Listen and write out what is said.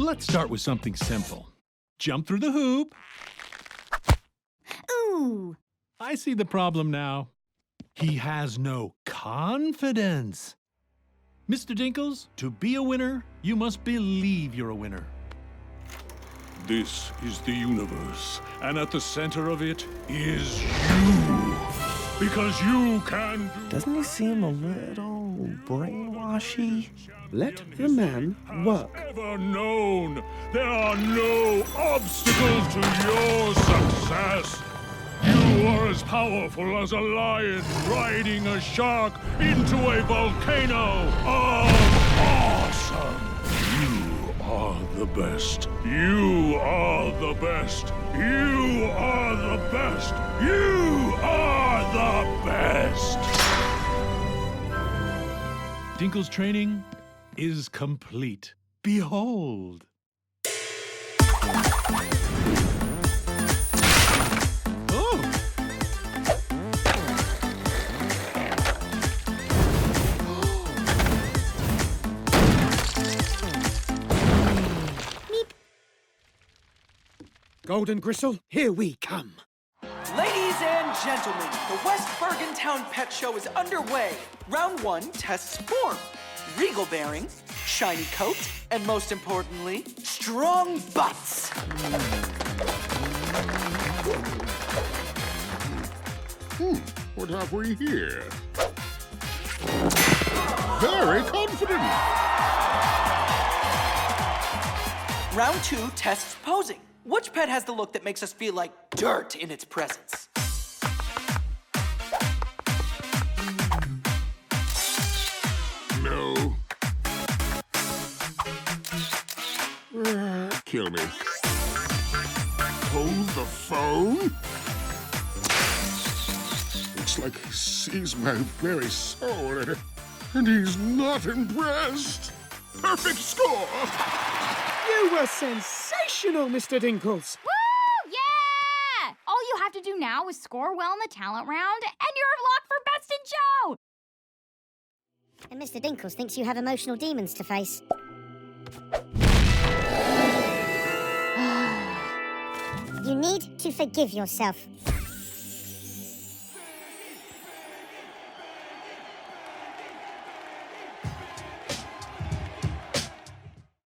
Let's start with something simple. Jump through the hoop. Ooh. I see the problem now. He has no confidence. Mr. Dinkles, to be a winner, you must believe you're a winner. This is the universe, and at the center of it is you. Because you can do. Doesn't he seem a little brainwashy? Let the man work. Ever known. There are no obstacles to your success. You are as powerful as a lion riding a shark into a volcano of awesome. You are the best. You are the best. You are the best. You are the best. Dinkles training is complete. Behold. Oh, Golden Gristle, here we come. And gentlemen, the West Bergen Town Pet Show is underway. Round one tests form, regal bearing, shiny coat, and most importantly, strong butts. Hmm, What have we here? Very confident. Round two tests posing. Which pet has the look that makes us feel like dirt in its presence? Kill me. Hold the phone? Looks like he sees my very soul and he's not impressed. Perfect score! You were sensational, Mr. Dinkles. Woo! Yeah! All you have to do now is score well in the talent round, and you're locked for Best in Show! And Mr. Dinkles thinks you have emotional demons to face. You need to forgive yourself.